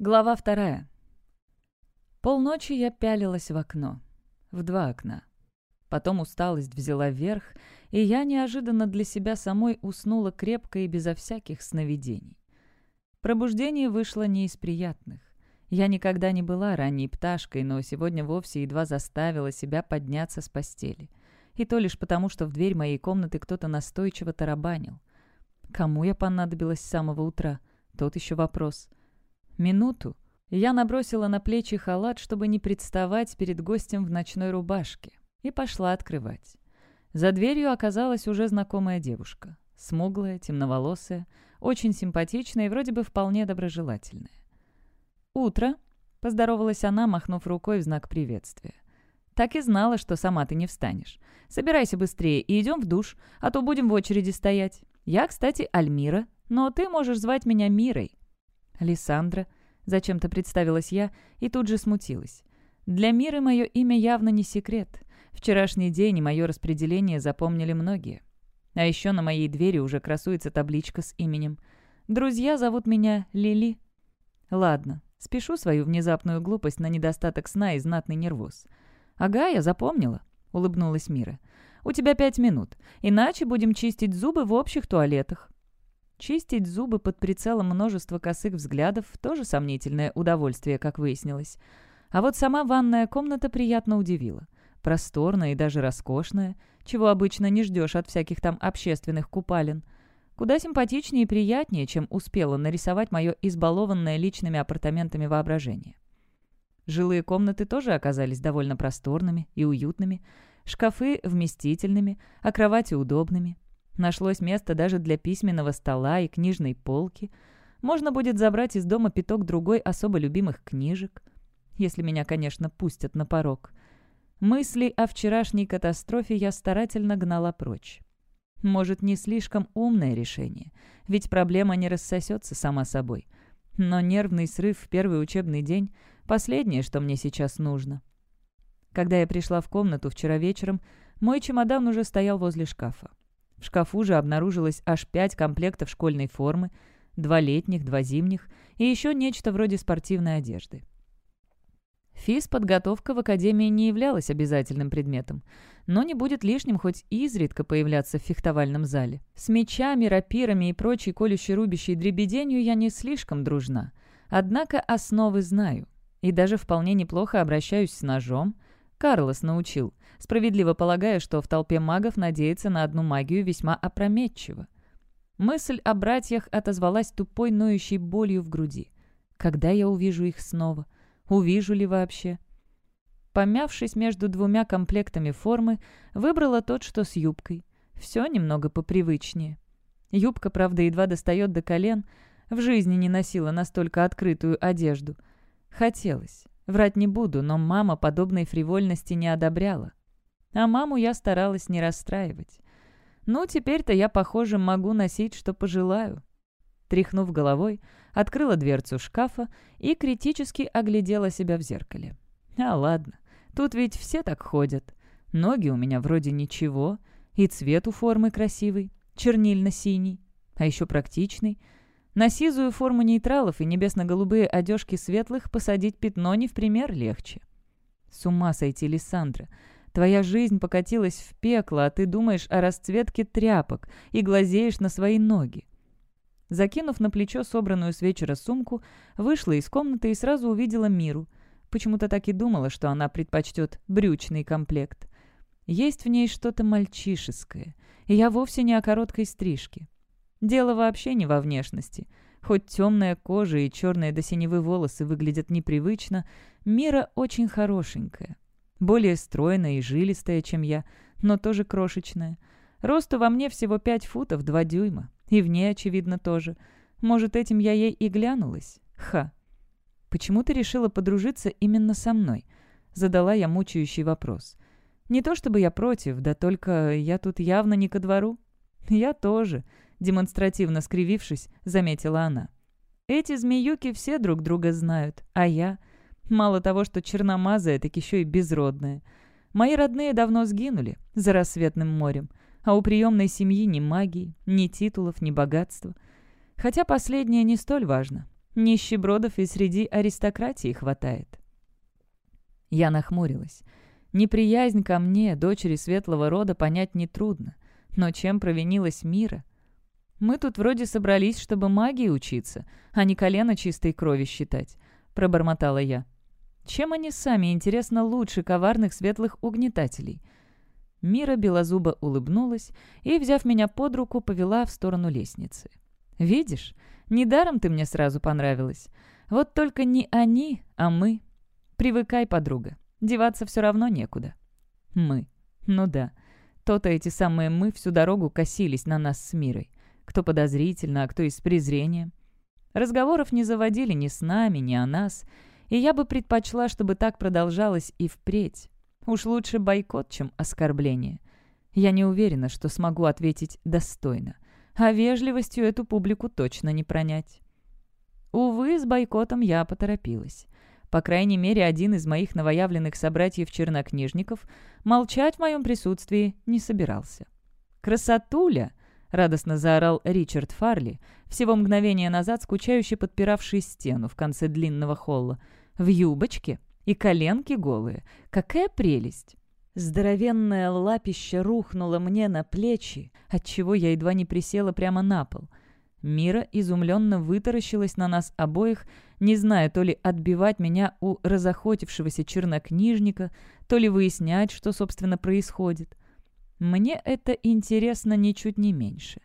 Глава вторая. Полночи я пялилась в окно. В два окна. Потом усталость взяла вверх, и я неожиданно для себя самой уснула крепко и безо всяких сновидений. Пробуждение вышло не из приятных. Я никогда не была ранней пташкой, но сегодня вовсе едва заставила себя подняться с постели. И то лишь потому, что в дверь моей комнаты кто-то настойчиво тарабанил. Кому я понадобилась с самого утра? Тот еще вопрос. Минуту. Я набросила на плечи халат, чтобы не представать перед гостем в ночной рубашке, и пошла открывать. За дверью оказалась уже знакомая девушка. Смуглая, темноволосая, очень симпатичная и вроде бы вполне доброжелательная. «Утро», — поздоровалась она, махнув рукой в знак приветствия. «Так и знала, что сама ты не встанешь. Собирайся быстрее и идем в душ, а то будем в очереди стоять. Я, кстати, Альмира, но ты можешь звать меня Мирой. «Лиссандра», — зачем-то представилась я и тут же смутилась. «Для Миры мое имя явно не секрет. Вчерашний день и мое распределение запомнили многие. А еще на моей двери уже красуется табличка с именем. Друзья зовут меня Лили». «Ладно, спешу свою внезапную глупость на недостаток сна и знатный нервоз». «Ага, я запомнила», — улыбнулась Мира. «У тебя пять минут, иначе будем чистить зубы в общих туалетах». Чистить зубы под прицелом множества косых взглядов – тоже сомнительное удовольствие, как выяснилось. А вот сама ванная комната приятно удивила. Просторная и даже роскошная, чего обычно не ждешь от всяких там общественных купалин. Куда симпатичнее и приятнее, чем успела нарисовать мое избалованное личными апартаментами воображение. Жилые комнаты тоже оказались довольно просторными и уютными, шкафы вместительными, а кровати удобными – Нашлось место даже для письменного стола и книжной полки. Можно будет забрать из дома пяток другой особо любимых книжек. Если меня, конечно, пустят на порог. Мысли о вчерашней катастрофе я старательно гнала прочь. Может, не слишком умное решение, ведь проблема не рассосется сама собой. Но нервный срыв в первый учебный день – последнее, что мне сейчас нужно. Когда я пришла в комнату вчера вечером, мой чемодан уже стоял возле шкафа. В шкафу же обнаружилось аж пять комплектов школьной формы, два летних, два зимних и еще нечто вроде спортивной одежды. Физ-подготовка в академии не являлась обязательным предметом, но не будет лишним хоть изредка появляться в фехтовальном зале. С мечами, рапирами и прочей колющей-рубящей дребеденью я не слишком дружна, однако основы знаю и даже вполне неплохо обращаюсь с ножом. Карлос научил, справедливо полагая, что в толпе магов надеяться на одну магию весьма опрометчиво. Мысль о братьях отозвалась тупой ноющей болью в груди. Когда я увижу их снова? Увижу ли вообще? Помявшись между двумя комплектами формы, выбрала тот, что с юбкой. Все немного попривычнее. Юбка, правда, едва достает до колен. В жизни не носила настолько открытую одежду. Хотелось. Врать не буду, но мама подобной фривольности не одобряла. А маму я старалась не расстраивать. Ну, теперь-то я, похоже, могу носить, что пожелаю. Тряхнув головой, открыла дверцу шкафа и критически оглядела себя в зеркале. А ладно, тут ведь все так ходят. Ноги у меня вроде ничего, и цвет у формы красивый, чернильно-синий, а еще практичный. На сизую форму нейтралов и небесно-голубые одежки светлых посадить пятно не в пример легче. С ума сойти, Лиссандра. Твоя жизнь покатилась в пекло, а ты думаешь о расцветке тряпок и глазеешь на свои ноги. Закинув на плечо собранную с вечера сумку, вышла из комнаты и сразу увидела Миру. Почему-то так и думала, что она предпочтет брючный комплект. Есть в ней что-то мальчишеское, и я вовсе не о короткой стрижке. Дело вообще не во внешности. Хоть темная кожа и черные до синевы волосы выглядят непривычно, Мира очень хорошенькая. Более стройная и жилистая, чем я, но тоже крошечная. Росту во мне всего пять футов два дюйма. И в ней, очевидно, тоже. Может, этим я ей и глянулась? Ха. «Почему ты решила подружиться именно со мной?» Задала я мучающий вопрос. «Не то чтобы я против, да только я тут явно не ко двору». «Я тоже», — демонстративно скривившись, заметила она. «Эти змеюки все друг друга знают, а я...» Мало того, что черномазая, так еще и безродная. Мои родные давно сгинули за рассветным морем, а у приемной семьи ни магии, ни титулов, ни богатства. Хотя последнее не столь важно. Нищебродов и среди аристократии хватает. Я нахмурилась. Неприязнь ко мне, дочери светлого рода, понять нетрудно. Но чем провинилась мира? Мы тут вроде собрались, чтобы магии учиться, а не колено чистой крови считать, пробормотала я. Чем они сами, интересно, лучше коварных светлых угнетателей? Мира белозуба улыбнулась и, взяв меня под руку, повела в сторону лестницы. «Видишь, недаром ты мне сразу понравилась. Вот только не они, а мы. Привыкай, подруга. Деваться все равно некуда». «Мы. Ну да. То-то эти самые «мы» всю дорогу косились на нас с Мирой. Кто подозрительно, а кто из презрения. Разговоров не заводили ни с нами, ни о нас, и я бы предпочла, чтобы так продолжалось и впредь. Уж лучше бойкот, чем оскорбление. Я не уверена, что смогу ответить достойно. А вежливостью эту публику точно не пронять. Увы, с бойкотом я поторопилась. По крайней мере, один из моих новоявленных собратьев-чернокнижников молчать в моем присутствии не собирался. «Красотуля!» — радостно заорал Ричард Фарли, всего мгновение назад скучающе подпиравший стену в конце длинного холла. «В юбочке?» И коленки голые. Какая прелесть! Здоровенное лапище рухнуло мне на плечи, отчего я едва не присела прямо на пол. Мира изумленно вытаращилась на нас обоих, не зная то ли отбивать меня у разохотившегося чернокнижника, то ли выяснять, что, собственно, происходит. Мне это интересно ничуть не меньше.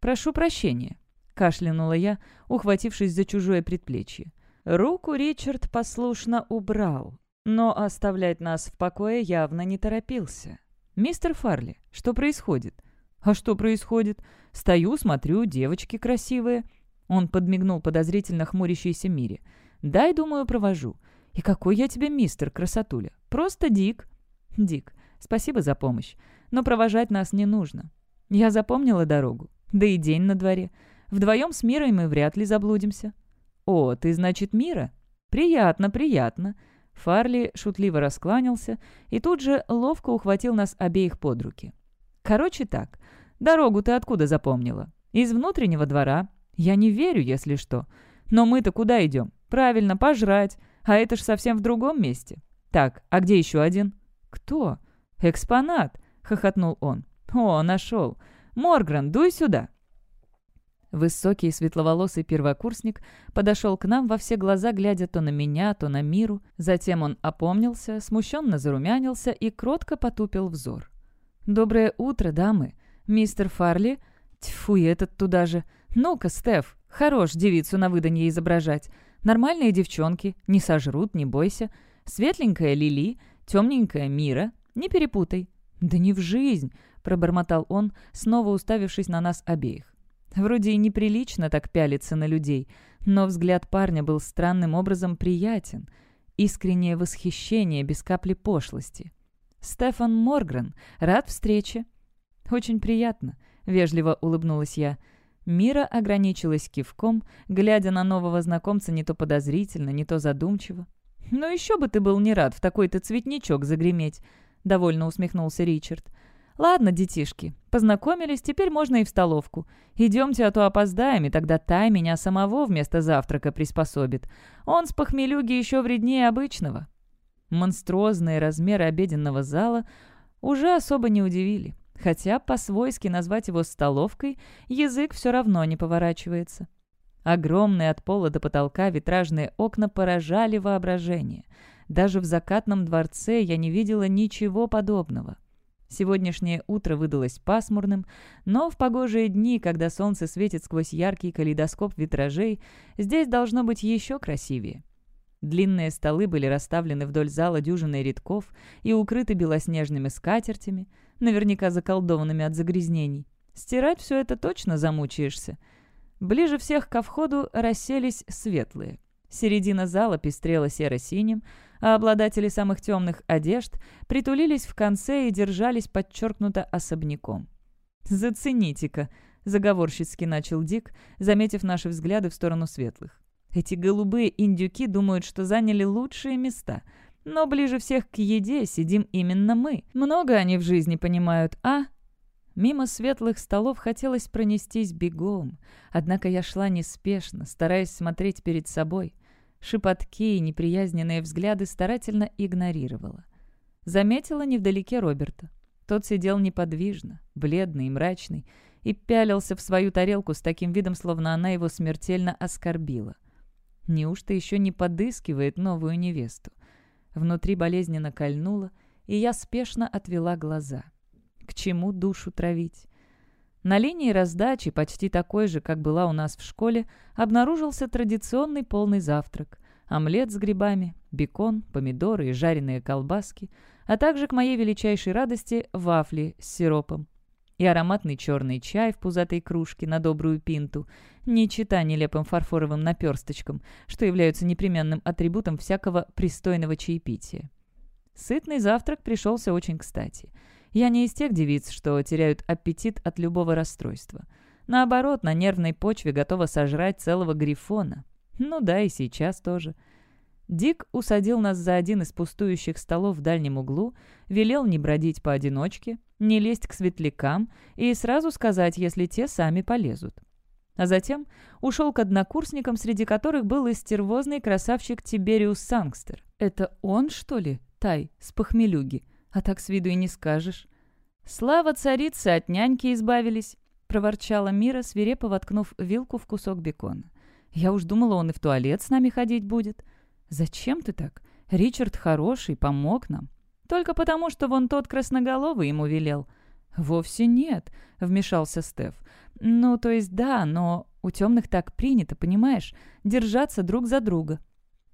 «Прошу прощения», — кашлянула я, ухватившись за чужое предплечье. Руку Ричард послушно убрал, но оставлять нас в покое явно не торопился. «Мистер Фарли, что происходит?» «А что происходит? Стою, смотрю, девочки красивые». Он подмигнул подозрительно хмурящейся Мире. «Дай, думаю, провожу. И какой я тебе мистер, красотуля? Просто Дик». «Дик, спасибо за помощь, но провожать нас не нужно. Я запомнила дорогу. Да и день на дворе. Вдвоем с Мирой мы вряд ли заблудимся». «О, ты, значит, Мира? Приятно, приятно». Фарли шутливо раскланялся и тут же ловко ухватил нас обеих под руки. «Короче так, дорогу ты откуда запомнила? Из внутреннего двора. Я не верю, если что. Но мы-то куда идем? Правильно, пожрать. А это ж совсем в другом месте. Так, а где еще один?» «Кто?» «Экспонат», — хохотнул он. «О, нашел. Моргран, дуй сюда». Высокий светловолосый первокурсник подошел к нам во все глаза, глядя то на меня, то на миру. Затем он опомнился, смущенно зарумянился и кротко потупил взор. «Доброе утро, дамы. Мистер Фарли?» «Тьфу, и этот туда же. Ну-ка, Стеф, хорош девицу на выданье изображать. Нормальные девчонки, не сожрут, не бойся. Светленькая Лили, темненькая Мира. Не перепутай». «Да не в жизнь», — пробормотал он, снова уставившись на нас обеих. Вроде и неприлично так пялиться на людей, но взгляд парня был странным образом приятен. Искреннее восхищение без капли пошлости. «Стефан Моргрен, рад встрече». «Очень приятно», — вежливо улыбнулась я. Мира ограничилась кивком, глядя на нового знакомца не то подозрительно, не то задумчиво. «Ну еще бы ты был не рад в такой-то цветничок загреметь», — довольно усмехнулся Ричард. «Ладно, детишки, познакомились, теперь можно и в столовку. Идемте, а то опоздаем, и тогда Тай меня самого вместо завтрака приспособит. Он с похмелюги еще вреднее обычного». Монструозные размеры обеденного зала уже особо не удивили. Хотя по-свойски назвать его столовкой язык все равно не поворачивается. Огромные от пола до потолка витражные окна поражали воображение. Даже в закатном дворце я не видела ничего подобного. Сегодняшнее утро выдалось пасмурным, но в погожие дни, когда солнце светит сквозь яркий калейдоскоп витражей, здесь должно быть еще красивее. Длинные столы были расставлены вдоль зала дюжиной рядков и укрыты белоснежными скатертями, наверняка заколдованными от загрязнений. Стирать все это точно замучаешься. Ближе всех ко входу расселись светлые. Середина зала пестрела серо-синим, а обладатели самых темных одежд притулились в конце и держались подчеркнуто особняком. «Зацените-ка», — заговорщицки начал Дик, заметив наши взгляды в сторону светлых. «Эти голубые индюки думают, что заняли лучшие места, но ближе всех к еде сидим именно мы. Много они в жизни понимают, а?» Мимо светлых столов хотелось пронестись бегом, однако я шла неспешно, стараясь смотреть перед собой. Шепотки и неприязненные взгляды старательно игнорировала. Заметила невдалеке Роберта. Тот сидел неподвижно, бледный и мрачный, и пялился в свою тарелку с таким видом, словно она его смертельно оскорбила. Неужто еще не подыскивает новую невесту? Внутри болезненно кольнуло, и я спешно отвела глаза. К чему душу травить? На линии раздачи, почти такой же, как была у нас в школе, обнаружился традиционный полный завтрак. Омлет с грибами, бекон, помидоры и жареные колбаски, а также, к моей величайшей радости, вафли с сиропом. И ароматный черный чай в пузатой кружке на добрую пинту, не чита нелепым фарфоровым наперсточкам, что являются непременным атрибутом всякого пристойного чаепития. Сытный завтрак пришелся очень кстати. Я не из тех девиц, что теряют аппетит от любого расстройства. Наоборот, на нервной почве готова сожрать целого грифона. Ну да, и сейчас тоже. Дик усадил нас за один из пустующих столов в дальнем углу, велел не бродить поодиночке, не лезть к светлякам и сразу сказать, если те сами полезут. А затем ушел к однокурсникам, среди которых был и стервозный красавчик Тибериус Сангстер. «Это он, что ли, Тай, с похмелюги? А так с виду и не скажешь». «Слава царицы, от няньки избавились», — проворчала Мира, свирепо воткнув вилку в кусок бекона. «Я уж думала, он и в туалет с нами ходить будет». «Зачем ты так? Ричард хороший, помог нам». «Только потому, что вон тот красноголовый ему велел». «Вовсе нет», — вмешался Стеф. «Ну, то есть да, но у темных так принято, понимаешь? Держаться друг за друга».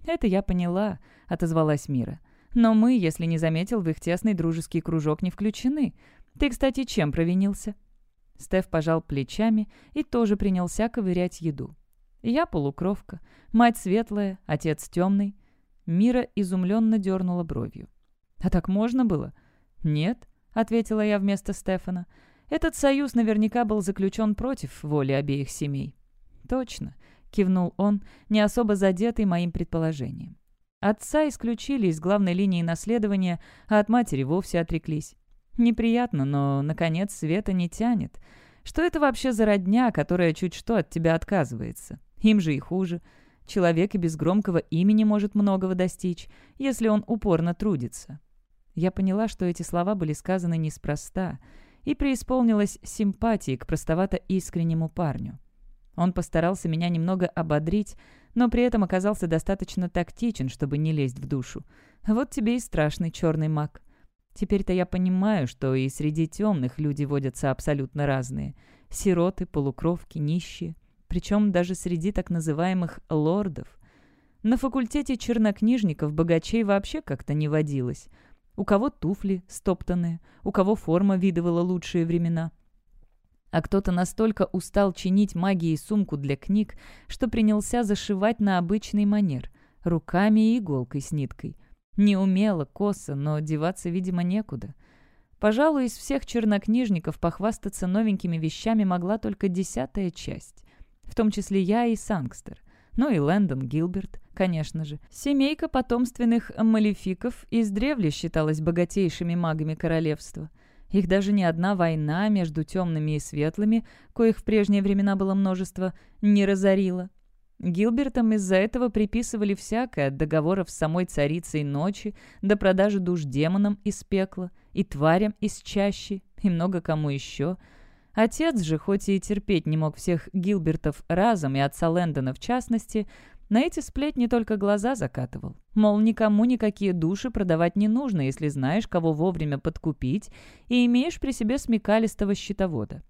«Это я поняла», — отозвалась Мира. «Но мы, если не заметил, в их тесный дружеский кружок не включены. Ты, кстати, чем провинился?» Стеф пожал плечами и тоже принялся ковырять еду. Я полукровка, мать светлая, отец темный. Мира изумленно дернула бровью. «А так можно было?» «Нет», — ответила я вместо Стефана. «Этот союз наверняка был заключен против воли обеих семей». «Точно», — кивнул он, не особо задетый моим предположением. Отца исключили из главной линии наследования, а от матери вовсе отреклись. Неприятно, но, наконец, Света не тянет. Что это вообще за родня, которая чуть что от тебя отказывается? Им же и хуже. Человек и без громкого имени может многого достичь, если он упорно трудится. Я поняла, что эти слова были сказаны неспроста, и преисполнилась симпатии к простовато-искреннему парню. Он постарался меня немного ободрить, но при этом оказался достаточно тактичен, чтобы не лезть в душу. Вот тебе и страшный черный маг. Теперь-то я понимаю, что и среди темных люди водятся абсолютно разные. Сироты, полукровки, нищие причем даже среди так называемых «лордов». На факультете чернокнижников богачей вообще как-то не водилось. У кого туфли стоптанные, у кого форма видывала лучшие времена. А кто-то настолько устал чинить магией сумку для книг, что принялся зашивать на обычный манер, руками и иголкой с ниткой. Не умело, косо, но деваться, видимо, некуда. Пожалуй, из всех чернокнижников похвастаться новенькими вещами могла только десятая часть в том числе я и Сангстер. Ну и Лэндон Гилберт, конечно же. Семейка потомственных малефиков издревле считалась богатейшими магами королевства. Их даже ни одна война между темными и светлыми, коих в прежние времена было множество, не разорила. Гилбертам из-за этого приписывали всякое, от договоров с самой царицей ночи до продажи душ демонам из пекла, и тварям из чащи, и много кому еще – Отец же, хоть и терпеть не мог всех Гилбертов разом и отца Лэндона в частности, на эти сплетни только глаза закатывал. Мол, никому никакие души продавать не нужно, если знаешь, кого вовремя подкупить и имеешь при себе смекалистого счетовода.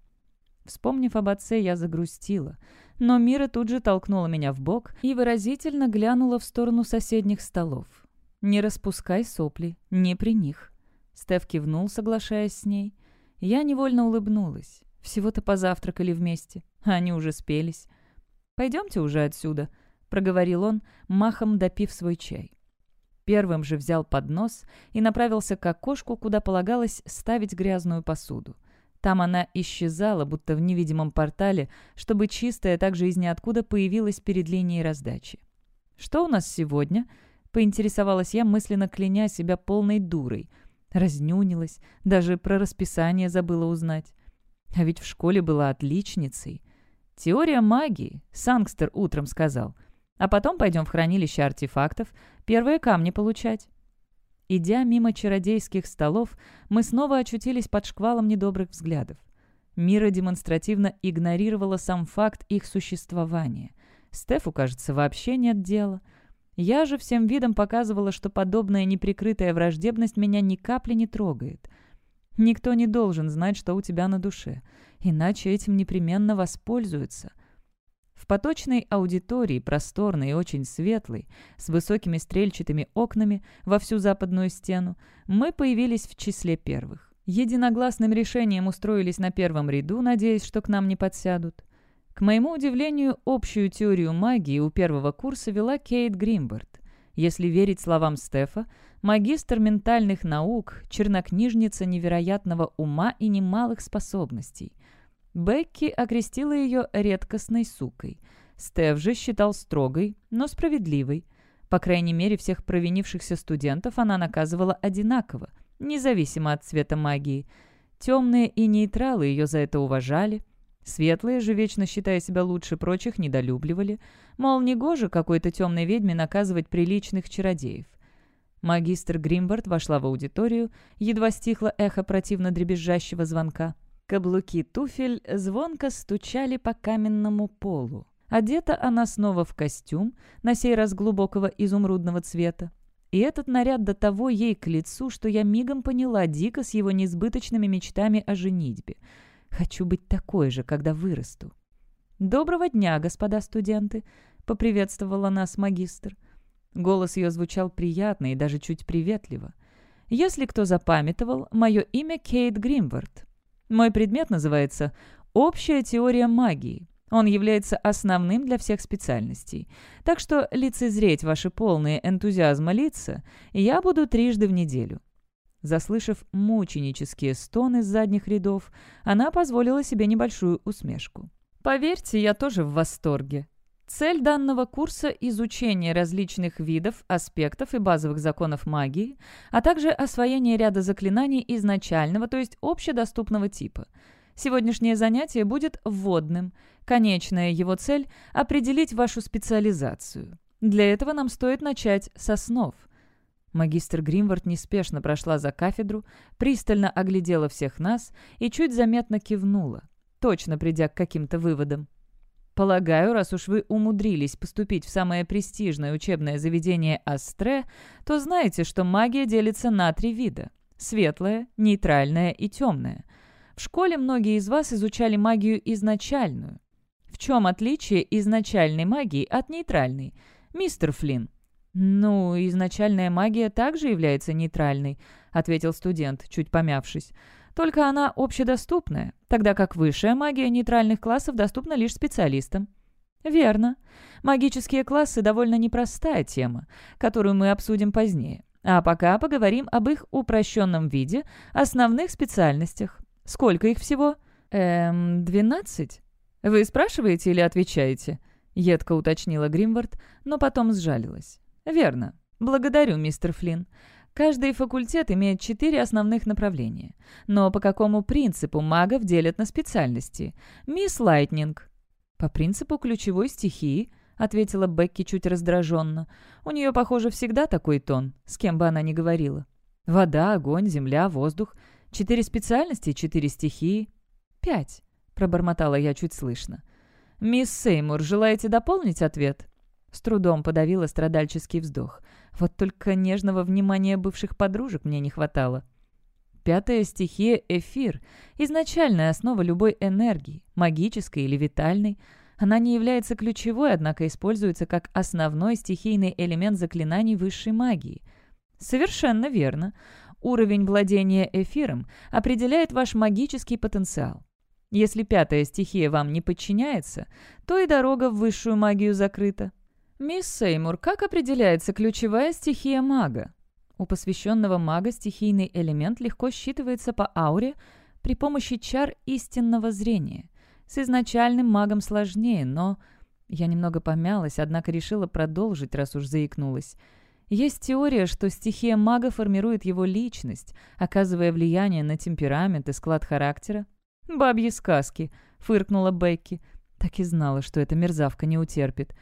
Вспомнив об отце, я загрустила. Но Мира тут же толкнула меня в бок и выразительно глянула в сторону соседних столов. «Не распускай сопли, не при них». Стеф кивнул, соглашаясь с ней. Я невольно улыбнулась. Всего-то позавтракали вместе, а они уже спелись. «Пойдемте уже отсюда», — проговорил он, махом допив свой чай. Первым же взял поднос и направился к окошку, куда полагалось ставить грязную посуду. Там она исчезала, будто в невидимом портале, чтобы чистая также из ниоткуда появилась перед линией раздачи. «Что у нас сегодня?» — поинтересовалась я, мысленно кляня себя полной дурой. Разнюнилась, даже про расписание забыла узнать. А ведь в школе была отличницей. Теория магии, Сангстер утром сказал. А потом пойдем в хранилище артефактов, первые камни получать. Идя мимо чародейских столов, мы снова очутились под шквалом недобрых взглядов. Мира демонстративно игнорировала сам факт их существования. Стефу, кажется, вообще нет дела. Я же всем видом показывала, что подобная неприкрытая враждебность меня ни капли не трогает. Никто не должен знать, что у тебя на душе, иначе этим непременно воспользуются — в поточной аудитории, просторной и очень светлой, с высокими стрельчатыми окнами во всю западную стену, мы появились в числе первых. Единогласным решением устроились на первом ряду, надеясь, что к нам не подсядут. К моему удивлению, общую теорию магии у первого курса вела Кейт Гримберт. Если верить словам Стефа, магистр ментальных наук, чернокнижница невероятного ума и немалых способностей – Бекки окрестила ее редкостной сукой. Стеф же считал строгой, но справедливой. По крайней мере, всех провинившихся студентов она наказывала одинаково, независимо от цвета магии. Темные и нейтралы ее за это уважали. Светлые же, вечно считая себя лучше прочих, недолюбливали. Мол, негоже какой-то темной ведьме наказывать приличных чародеев. Магистр Гримбард вошла в аудиторию, едва стихло эхо противно дребезжащего звонка. Каблуки туфель звонко стучали по каменному полу. Одета она снова в костюм, на сей раз глубокого изумрудного цвета. И этот наряд до того ей к лицу, что я мигом поняла Дика с его несбыточными мечтами о женитьбе. Хочу быть такой же, когда вырасту. «Доброго дня, господа студенты!» — поприветствовала нас магистр. Голос ее звучал приятно и даже чуть приветливо. «Если кто запамятовал, мое имя Кейт Гримвард. Мой предмет называется «Общая теория магии». Он является основным для всех специальностей. Так что лицезреть ваши полные энтузиазма лица я буду трижды в неделю. Заслышав мученические стоны с задних рядов, она позволила себе небольшую усмешку. «Поверьте, я тоже в восторге. Цель данного курса – изучение различных видов, аспектов и базовых законов магии, а также освоение ряда заклинаний изначального, то есть общедоступного типа. Сегодняшнее занятие будет вводным. Конечная его цель – определить вашу специализацию. Для этого нам стоит начать с основ. Магистр Гримвард неспешно прошла за кафедру, пристально оглядела всех нас и чуть заметно кивнула, точно придя к каким-то выводам. Полагаю, раз уж вы умудрились поступить в самое престижное учебное заведение Астре, то знаете, что магия делится на три вида – светлая, нейтральная и темная. В школе многие из вас изучали магию изначальную. В чем отличие изначальной магии от нейтральной? Мистер Флинн. «Ну, изначальная магия также является нейтральной», — ответил студент, чуть помявшись. Только она общедоступная, тогда как высшая магия нейтральных классов доступна лишь специалистам. Верно. Магические классы довольно непростая тема, которую мы обсудим позднее. А пока поговорим об их упрощенном виде, основных специальностях. Сколько их всего? Эм, двенадцать? Вы спрашиваете или отвечаете? Едко уточнила Гримвард, но потом сжалилась. Верно. Благодарю, мистер Флинн. Каждый факультет имеет четыре основных направления. Но по какому принципу магов делят на специальности? Мисс Лайтнинг. По принципу ключевой стихии, ответила Бекки чуть раздраженно. У нее, похоже, всегда такой тон, с кем бы она ни говорила. Вода, огонь, земля, воздух. Четыре специальности, четыре стихии. Пять, пробормотала я чуть слышно. «Мисс Сеймур, желаете дополнить ответ?» С трудом подавила страдальческий вздох. Вот только нежного внимания бывших подружек мне не хватало. Пятая стихия — эфир. Изначальная основа любой энергии, магической или витальной. Она не является ключевой, однако используется как основной стихийный элемент заклинаний высшей магии. Совершенно верно. Уровень владения эфиром определяет ваш магический потенциал. Если пятая стихия вам не подчиняется, то и дорога в высшую магию закрыта. «Мисс Сеймур, как определяется ключевая стихия мага?» У посвященного мага стихийный элемент легко считывается по ауре при помощи чар истинного зрения. С изначальным магом сложнее, но... Я немного помялась, однако решила продолжить, раз уж заикнулась. Есть теория, что стихия мага формирует его личность, оказывая влияние на темперамент и склад характера. «Бабьи сказки», — фыркнула Бекки. Так и знала, что эта мерзавка не утерпит.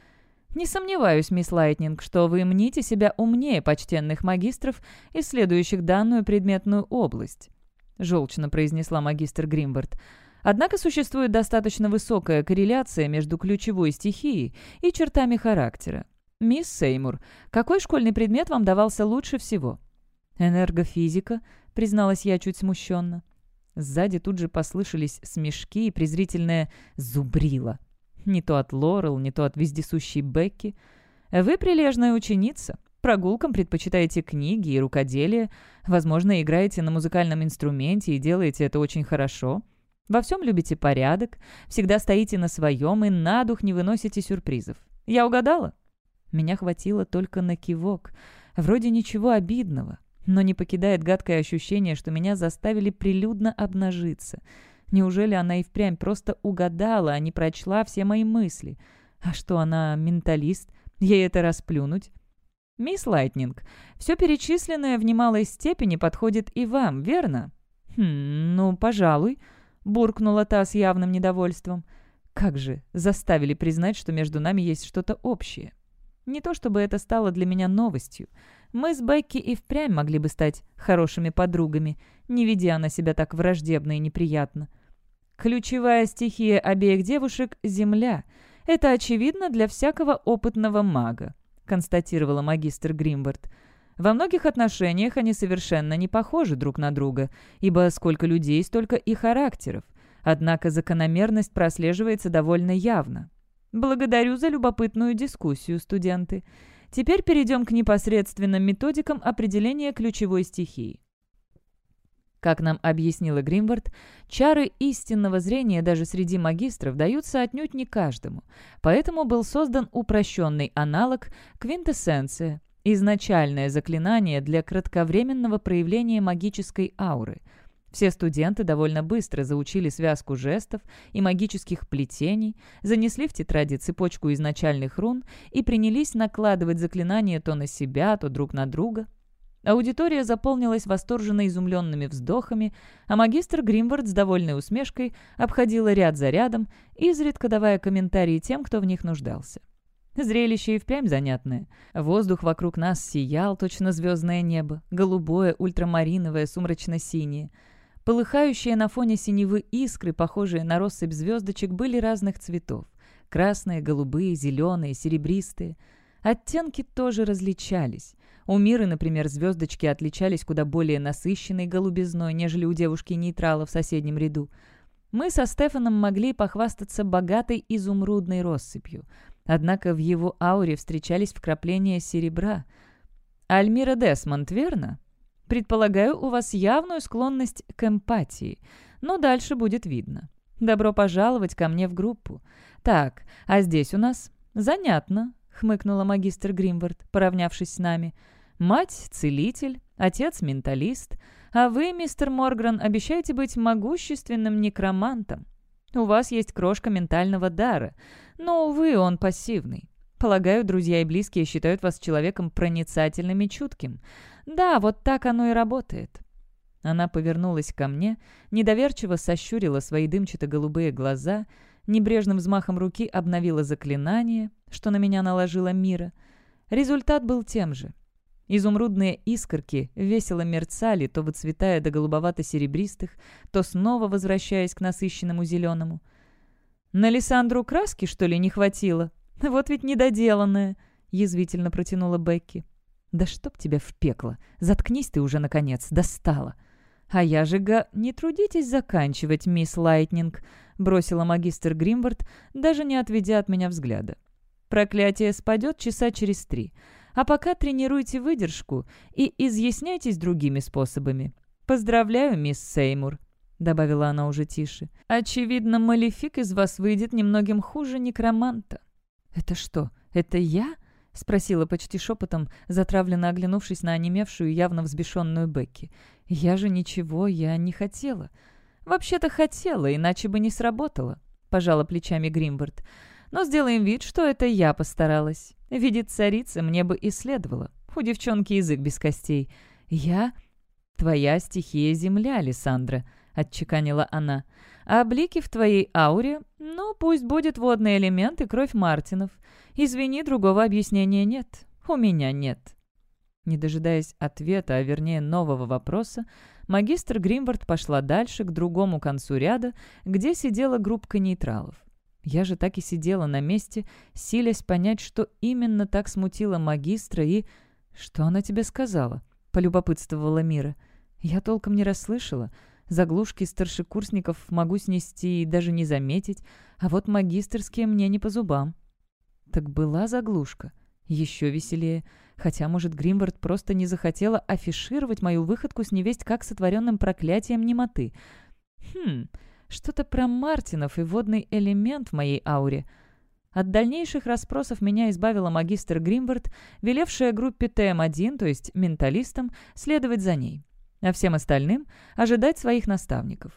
«Не сомневаюсь, мисс Лайтнинг, что вы мните себя умнее почтенных магистров, исследующих данную предметную область», — желчно произнесла магистр Гримбард. «Однако существует достаточно высокая корреляция между ключевой стихией и чертами характера. Мисс Сеймур, какой школьный предмет вам давался лучше всего?» «Энергофизика», — призналась я чуть смущенно. Сзади тут же послышались смешки и презрительное «зубрило». Не то от Лорел, не то от вездесущей Бекки. Вы прилежная ученица. Прогулкам предпочитаете книги и рукоделие. Возможно, играете на музыкальном инструменте и делаете это очень хорошо. Во всем любите порядок, всегда стоите на своем и на дух не выносите сюрпризов. Я угадала? Меня хватило только на кивок. Вроде ничего обидного, но не покидает гадкое ощущение, что меня заставили прилюдно обнажиться — Неужели она и впрямь просто угадала, а не прочла все мои мысли? А что, она менталист? Ей это расплюнуть? «Мисс Лайтнинг, все перечисленное в немалой степени подходит и вам, верно?» «Хм, ну, пожалуй», — буркнула та с явным недовольством. «Как же, заставили признать, что между нами есть что-то общее. Не то чтобы это стало для меня новостью. Мы с Бекки и впрямь могли бы стать хорошими подругами, не ведя на себя так враждебно и неприятно. Ключевая стихия обеих девушек — земля. Это очевидно для всякого опытного мага, констатировала магистр Гримвард. Во многих отношениях они совершенно не похожи друг на друга, ибо сколько людей, столько и характеров. Однако закономерность прослеживается довольно явно. Благодарю за любопытную дискуссию, студенты. Теперь перейдем к непосредственным методикам определения ключевой стихии. Как нам объяснила Гримвард, чары истинного зрения даже среди магистров даются отнюдь не каждому, поэтому был создан упрощенный аналог квинтэссенция, изначальное заклинание для кратковременного проявления магической ауры – все студенты довольно быстро заучили связку жестов и магических плетений, занесли в тетради цепочку изначальных рун и принялись накладывать заклинания то на себя, то друг на друга. Аудитория заполнилась восторженно изумленными вздохами, а магистр Гримвард с довольной усмешкой обходила ряд за рядом, изредка давая комментарии тем, кто в них нуждался. Зрелище и впрямь занятное. Воздух вокруг нас сиял, точно звездное небо, голубое, ультрамариновое, сумрачно-синее — Полыхающие на фоне синевы искры, похожие на россыпь звездочек, были разных цветов. Красные, голубые, зеленые, серебристые. Оттенки тоже различались. У Миры, например, звездочки отличались куда более насыщенной голубизной, нежели у девушки-нейтрала в соседнем ряду. Мы со Стефаном могли похвастаться богатой изумрудной россыпью. Однако в его ауре встречались вкрапления серебра. «Альмира Десмонд, верно?» Предполагаю, у вас явную склонность к эмпатии, но дальше будет видно. Добро пожаловать ко мне в группу. Так, а здесь у нас... Занятно, хмыкнула магистр Гримвард, поравнявшись с нами. Мать — целитель, отец — менталист, а вы, мистер Моргран, обещаете быть могущественным некромантом. У вас есть крошка ментального дара, но, увы, он пассивный. Полагаю, друзья и близкие считают вас человеком проницательным и чутким. Да, вот так оно и работает». Она повернулась ко мне, недоверчиво сощурила свои дымчато-голубые глаза, небрежным взмахом руки обновила заклинание, что на меня наложила мира. Результат был тем же. Изумрудные искорки весело мерцали, то выцветая до голубовато-серебристых, то снова возвращаясь к насыщенному зеленому. «На Лиссандру краски, что ли, не хватило? Вот ведь недоделанная!» — язвительно протянула Бекки. «Да чтоб тебя в пекло! Заткнись ты уже, наконец! Достала!» «А я же га... Не трудитесь заканчивать, мисс Лайтнинг!» — бросила магистр Гримвард, даже не отведя от меня взгляда. «Проклятие спадет часа через три. А пока тренируйте выдержку и изъясняйтесь другими способами. Поздравляю, мисс Сеймур!» — добавила она уже тише. «Очевидно, малефик из вас выйдет немногим хуже некроманта». «Это что, это я?» — спросила почти шепотом, затравленно оглянувшись на онемевшую, явно взбешенную Бекки. «Я же ничего, я не хотела». «Вообще-то хотела, иначе бы не сработало», — пожала плечами Гримвард. «Но сделаем вид, что это я постаралась. Видит царица, мне бы и следовало. У девчонки язык без костей. Я...» «Твоя стихия земля, Александра», —— отчеканила она. «А блики в твоей ауре? Ну, пусть будет водный элемент и кровь Мартинов. Извини, другого объяснения нет. У меня нет». Не дожидаясь ответа, а вернее нового вопроса, магистр Гримвард пошла дальше, к другому концу ряда, где сидела группка нейтралов. Я же так и сидела на месте, силясь понять, что именно так смутило магистра и... «Что она тебе сказала?» — полюбопытствовала Мира. Я толком не расслышала. Заглушки старшекурсников могу снести и даже не заметить, а вот магистрские мне не по зубам. Так была заглушка. Еще веселее. Хотя, может, Гримвард просто не захотела афишировать мою выходку с невесть как сотворенным проклятием немоты. Хм, что-то про Мартинов и водный элемент в моей ауре. От дальнейших расспросов меня избавила магистр Гримвард, велевшая группе ТМ-1, то есть менталистам, следовать за ней, а всем остальным — ожидать своих наставников.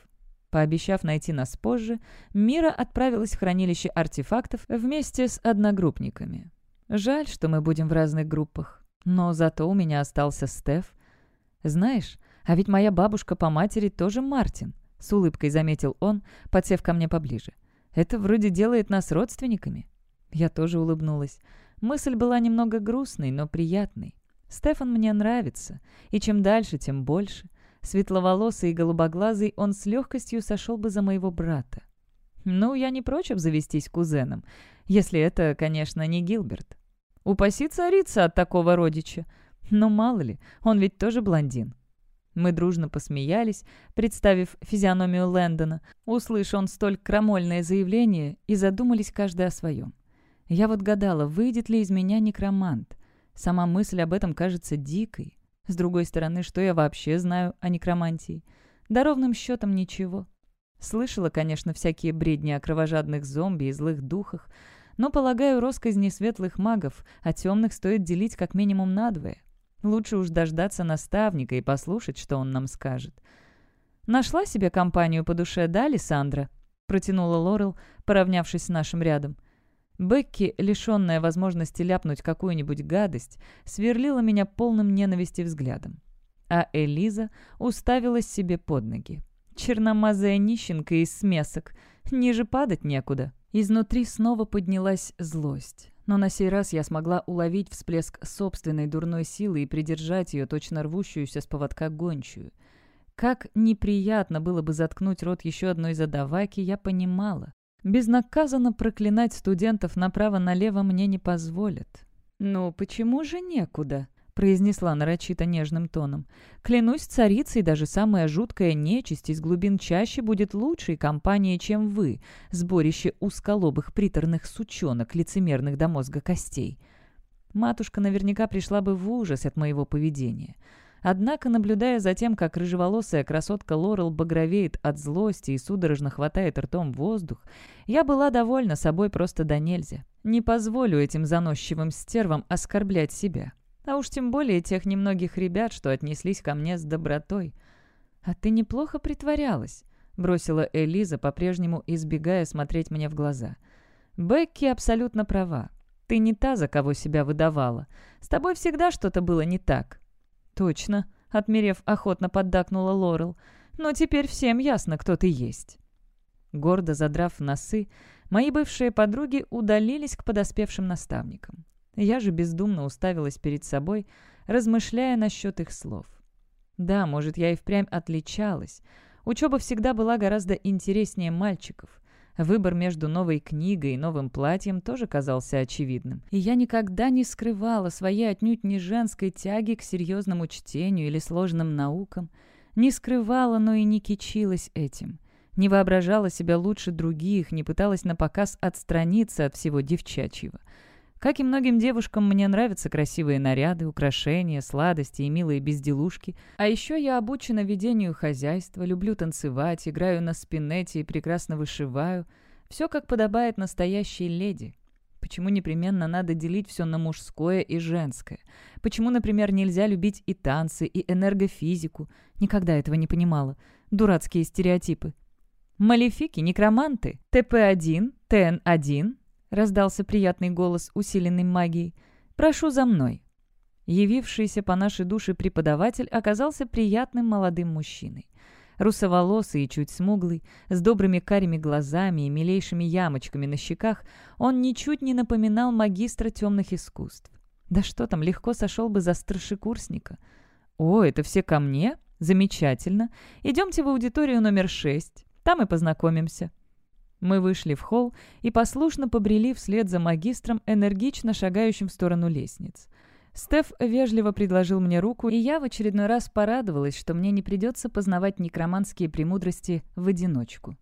Пообещав найти нас позже, Мира отправилась в хранилище артефактов вместе с одногруппниками. Жаль, что мы будем в разных группах, но зато у меня остался Стеф. Знаешь, а ведь моя бабушка по матери тоже Мартин —— с улыбкой заметил он, подсев ко мне поближе. «Это вроде делает нас родственниками». Я тоже улыбнулась. Мысль была немного грустной, но приятной. Стефан мне нравится, и чем дальше, тем больше. Светловолосый и голубоглазый он с легкостью сошел бы за моего брата. Ну, я не прочь обзавестись кузеном, если это, конечно, не Гилберт. Упаси царица от такого родича. Но мало ли, он ведь тоже блондин. Мы дружно посмеялись, представив физиономию Лэндона. Услышь он столь крамольное заявление, и задумались каждый о своем. Я вот гадала, выйдет ли из меня некромант. Сама мысль об этом кажется дикой. С другой стороны, что я вообще знаю о некромантии? Да ровным счетом ничего. Слышала, конечно, всякие бредни о кровожадных зомби и злых духах, но, полагаю, росказни светлых магов, а темных стоит делить как минимум надвое. Лучше уж дождаться наставника и послушать, что он нам скажет. «Нашла себе компанию по душе, да, Лиссандра?» — протянула Лорел, поравнявшись с нашим рядом. Бекки, лишенная возможности ляпнуть какую-нибудь гадость, сверлила меня полным ненависти взглядом. А Элиза уставилась себе под ноги. Черномазая нищенка из смесок. Ниже падать некуда. Изнутри снова поднялась злость но на сей раз я смогла уловить всплеск собственной дурной силы и придержать ее, точно рвущуюся с поводка гончую. Как неприятно было бы заткнуть рот еще одной задаваки, я понимала. Безнаказанно проклинать студентов направо-налево мне не позволят. «Ну, почему же некуда?» Произнесла нарочито нежным тоном. «Клянусь царицей, даже самая жуткая нечисть из глубин чаще будет лучшей компанией, чем вы, сборище узколобых приторных сучонок, лицемерных до мозга костей». Матушка наверняка пришла бы в ужас от моего поведения. Однако, наблюдая за тем, как рыжеволосая красотка Лорел багровеет от злости и судорожно хватает ртом воздух, я была довольна собой просто до нельзя. Не позволю этим заносчивым стервам оскорблять себя. А уж тем более тех немногих ребят, что отнеслись ко мне с добротой. «А ты неплохо притворялась», — бросила Элиза, по-прежнему избегая смотреть мне в глаза. «Бекки абсолютно права. Ты не та, за кого себя выдавала. С тобой всегда что-то было не так». «Точно», — отмерев, охотно поддакнула Лорел. «Но теперь всем ясно, кто ты есть». Гордо задрав носы, мои бывшие подруги удалились к подоспевшим наставникам. Я же бездумно уставилась перед собой, размышляя насчет их слов. Да, может, я и впрямь отличалась. Учеба всегда была гораздо интереснее мальчиков. Выбор между новой книгой и новым платьем тоже казался очевидным. И я никогда не скрывала своей отнюдь не женской тяги к серьезному чтению или сложным наукам. Не скрывала, но и не кичилась этим. Не воображала себя лучше других, не пыталась на показ отстраниться от всего девчачьего. Как и многим девушкам, мне нравятся красивые наряды, украшения, сладости и милые безделушки. А еще я обучена ведению хозяйства, люблю танцевать, играю на спинете и прекрасно вышиваю. Все как подобает настоящей леди. Почему непременно надо делить все на мужское и женское? Почему, например, нельзя любить и танцы, и энергофизику? Никогда этого не понимала. Дурацкие стереотипы. Малефики, некроманты, ТП-1, ТН-1, — раздался приятный голос, усиленный магией. «Прошу за мной». Явившийся по нашей душе преподаватель оказался приятным молодым мужчиной. Русоволосый и чуть смуглый, с добрыми карими глазами и милейшими ямочками на щеках, он ничуть не напоминал магистра темных искусств. Да что там, легко сошел бы за старшекурсника. «О, это все ко мне? Замечательно. Идемте в аудиторию номер шесть. Там и познакомимся». Мы вышли в холл и послушно побрели вслед за магистром, энергично шагающим в сторону лестниц. Стеф вежливо предложил мне руку, и я в очередной раз порадовалась, что мне не придется познавать некроманские премудрости в одиночку.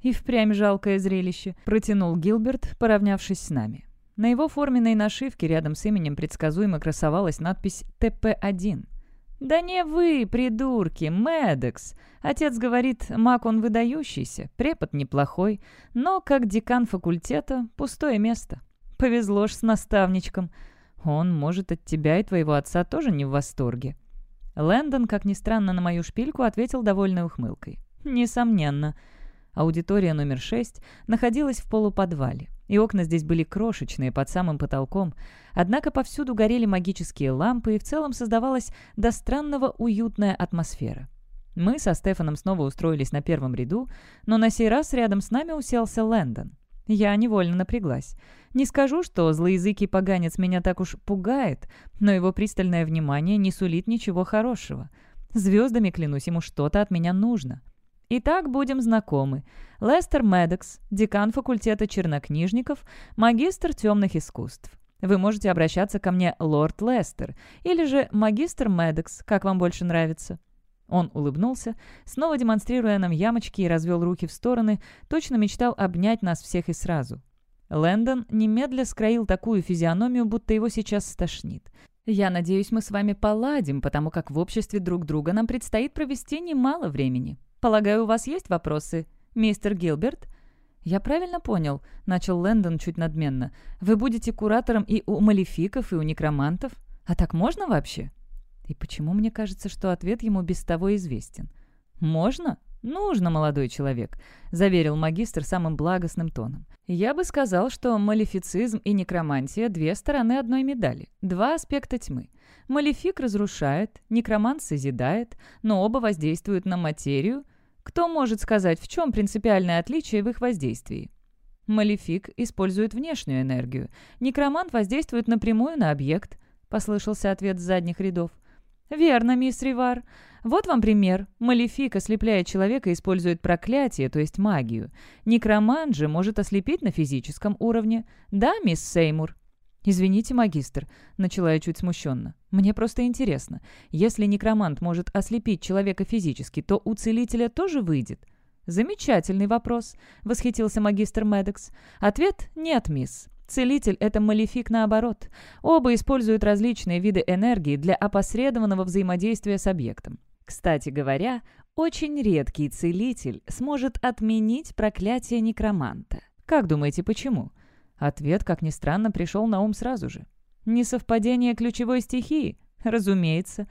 «И впрямь жалкое зрелище», — протянул Гилберт, поравнявшись с нами. На его форменной нашивке рядом с именем предсказуемо красовалась надпись «ТП-1». «Да не вы, придурки, Медекс!» Отец говорит, маг он выдающийся, препод неплохой, но, как декан факультета, пустое место. Повезло ж с наставничком. Он, может, от тебя и твоего отца тоже не в восторге». Лэндон, как ни странно, на мою шпильку ответил довольной ухмылкой. «Несомненно». Аудитория номер шесть находилась в полуподвале, и окна здесь были крошечные, под самым потолком. Однако повсюду горели магические лампы, и в целом создавалась до странного уютная атмосфера. Мы со Стефаном снова устроились на первом ряду, но на сей раз рядом с нами уселся Лэндон. Я невольно напряглась. Не скажу, что злоязыкий поганец меня так уж пугает, но его пристальное внимание не сулит ничего хорошего. Звездами, клянусь, ему что-то от меня нужно. Итак, будем знакомы. Лестер Медекс, декан факультета чернокнижников, магистр темных искусств. Вы можете обращаться ко мне лорд Лестер или же магистр Медекс, как вам больше нравится. Он улыбнулся, снова демонстрируя нам ямочки и развел руки в стороны, точно мечтал обнять нас всех и сразу. Лэндон немедля скроил такую физиономию, будто его сейчас стошнит. «Я надеюсь, мы с вами поладим, потому как в обществе друг друга нам предстоит провести немало времени. Полагаю, у вас есть вопросы, мистер Гилберт?» «Я правильно понял», — начал Лэндон чуть надменно. «Вы будете куратором и у малефиков, и у некромантов? А так можно вообще?» И почему мне кажется, что ответ ему без того известен? «Можно?» «Нужно, молодой человек», — заверил магистр самым благостным тоном. «Я бы сказал, что малефицизм и некромантия — две стороны одной медали, два аспекта тьмы. Малефик разрушает, некромант созидает, но оба воздействуют на материю. Кто может сказать, в чем принципиальное отличие в их воздействии?» Малефик использует внешнюю энергию, некромант воздействует напрямую на объект, — послышался ответ с задних рядов. «Верно, мисс Ривар. Вот вам пример. Малефик, ослепляя человека, использует проклятие, то есть магию. Некромант же может ослепить на физическом уровне. Да, мисс Сеймур?» «Извините, магистр», — начала я чуть смущенно. «Мне просто интересно. Если некромант может ослепить человека физически, то у целителя тоже выйдет?» «Замечательный вопрос», — восхитился магистр Медекс. «Ответ — нет, мисс. Целитель — это малефик наоборот. Оба используют различные виды энергии для опосредованного взаимодействия с объектом. Кстати говоря, очень редкий целитель сможет отменить проклятие некроманта. Как думаете, почему? Ответ, как ни странно, пришел на ум сразу же. Несовпадение ключевой стихии? Разумеется.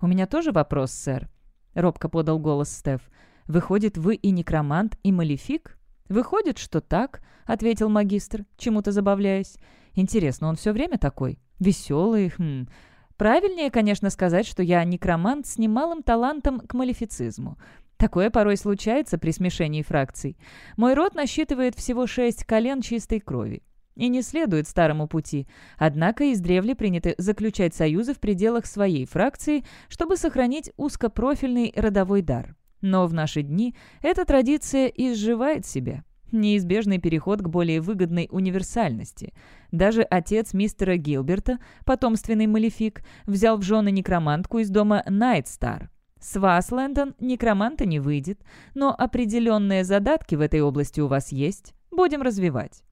У меня тоже вопрос, сэр. Робко подал голос Стеф. Выходит, вы и некромант, и малефик? «Выходит, что так», — ответил магистр, чему-то забавляясь. «Интересно, он все время такой? Веселый? Хм. Правильнее, конечно, сказать, что я некромант с немалым талантом к малефицизму. Такое порой случается при смешении фракций. Мой род насчитывает всего шесть колен чистой крови. И не следует старому пути. Однако издревле принято заключать союзы в пределах своей фракции, чтобы сохранить узкопрофильный родовой дар. Но в наши дни эта традиция изживает себя. Неизбежный переход к более выгодной универсальности. Даже отец мистера Гилберта, потомственный малефик, взял в жены некромантку из дома Найтстар. С вас, Лэндон, некроманта не выйдет, но определенные задатки в этой области у вас есть. Будем развивать».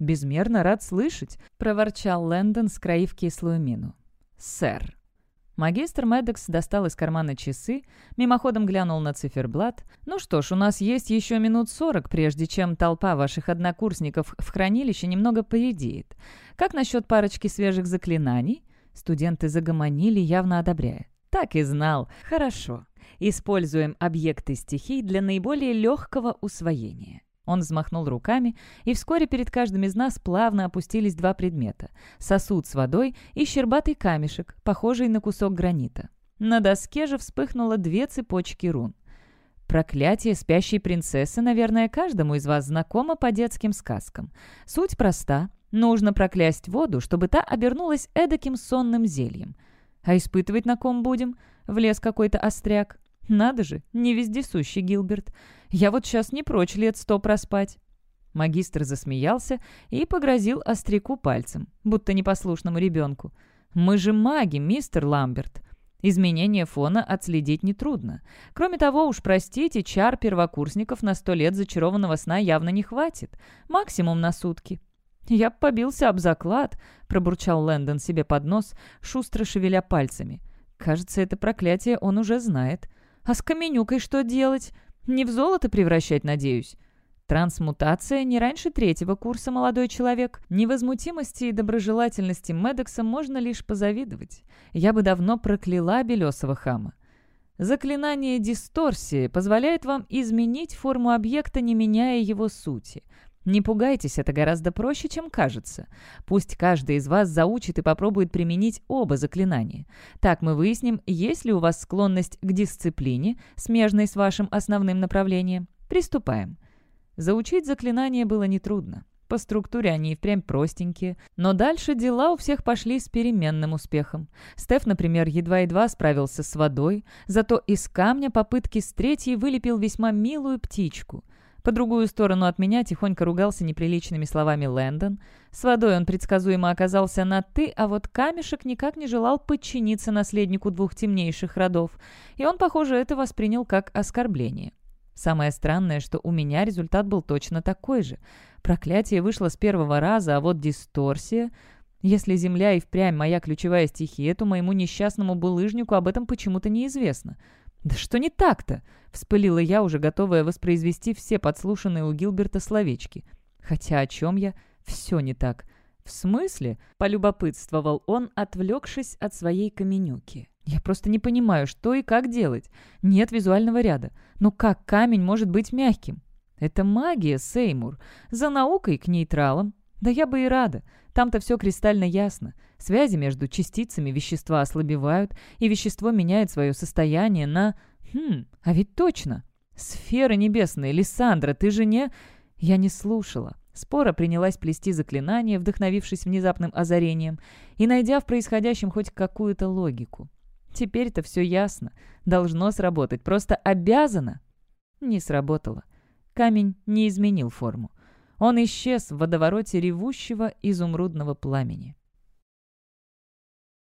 «Безмерно рад слышать», — проворчал Лэндон, скроив кислую мину. «Сэр», Магистр Медекс достал из кармана часы, мимоходом глянул на циферблат. «Ну что ж, у нас есть еще минут сорок, прежде чем толпа ваших однокурсников в хранилище немного поредеет. Как насчет парочки свежих заклинаний?» Студенты загомонили, явно одобряя. «Так и знал. Хорошо. Используем объекты стихий для наиболее легкого усвоения». Он взмахнул руками, и вскоре перед каждым из нас плавно опустились два предмета — сосуд с водой и щербатый камешек, похожий на кусок гранита. На доске же вспыхнуло две цепочки рун. Проклятие спящей принцессы, наверное, каждому из вас знакомо по детским сказкам. Суть проста. Нужно проклясть воду, чтобы та обернулась эдаким сонным зельем. А испытывать на ком будем? Влез какой-то остряк. Надо же, не вездесущий Гилберт. Я вот сейчас не прочь лет сто проспать. Магистр засмеялся и погрозил остряку пальцем, будто непослушному ребенку. «Мы же маги, мистер Ламберт. Изменение фона отследить нетрудно. Кроме того, уж простите, чар первокурсников на сто лет зачарованного сна явно не хватит. Максимум на сутки. «Я побился об заклад», — пробурчал Лэндон себе под нос, шустро шевеля пальцами. «Кажется, это проклятие он уже знает. А с каменюкой что делать? Не в золото превращать, надеюсь?» Трансмутация не раньше третьего курса, молодой человек. Невозмутимости и доброжелательности Медекса можно лишь позавидовать. Я бы давно прокляла белесого хама. Заклинание дисторсии позволяет вам изменить форму объекта, не меняя его сути. Не пугайтесь, это гораздо проще, чем кажется. Пусть каждый из вас заучит и попробует применить оба заклинания. Так мы выясним, есть ли у вас склонность к дисциплине, смежной с вашим основным направлением. Приступаем. Заучить заклинание было нетрудно. По структуре они и впрямь простенькие. Но дальше дела у всех пошли с переменным успехом. Стеф, например, едва-едва справился с водой, зато из камня попытки с третьей вылепил весьма милую птичку. По другую сторону от меня тихонько ругался неприличными словами Лэндон. С водой он предсказуемо оказался на «ты», а вот камешек никак не желал подчиниться наследнику двух темнейших родов, и он, похоже, это воспринял как оскорбление. Самое странное, что у меня результат был точно такой же. Проклятие вышло с первого раза, а вот дисторсия... Если Земля и впрямь моя ключевая стихия, то моему несчастному булыжнику об этом почему-то неизвестно. «Да что не так-то?» — вспылила я, уже готовая воспроизвести все подслушанные у Гилберта словечки. «Хотя о чем я? Все не так». «В смысле?» — полюбопытствовал он, отвлекшись от своей каменюки. Я просто не понимаю, что и как делать. Нет визуального ряда. Но как камень может быть мягким? Это магия, Сеймур. За наукой к нейтралам. Да я бы и рада. Там-то все кристально ясно. Связи между частицами вещества ослабевают, и вещество меняет свое состояние на... Хм, а ведь точно. Сфера небесная, Лиссандра, ты же не... Я не слушала. Спора принялась плести заклинание, вдохновившись внезапным озарением, и найдя в происходящем хоть какую-то логику. Теперь-то все ясно. Должно сработать. Просто обязано. Не сработало. Камень не изменил форму. Он исчез в водовороте ревущего изумрудного пламени.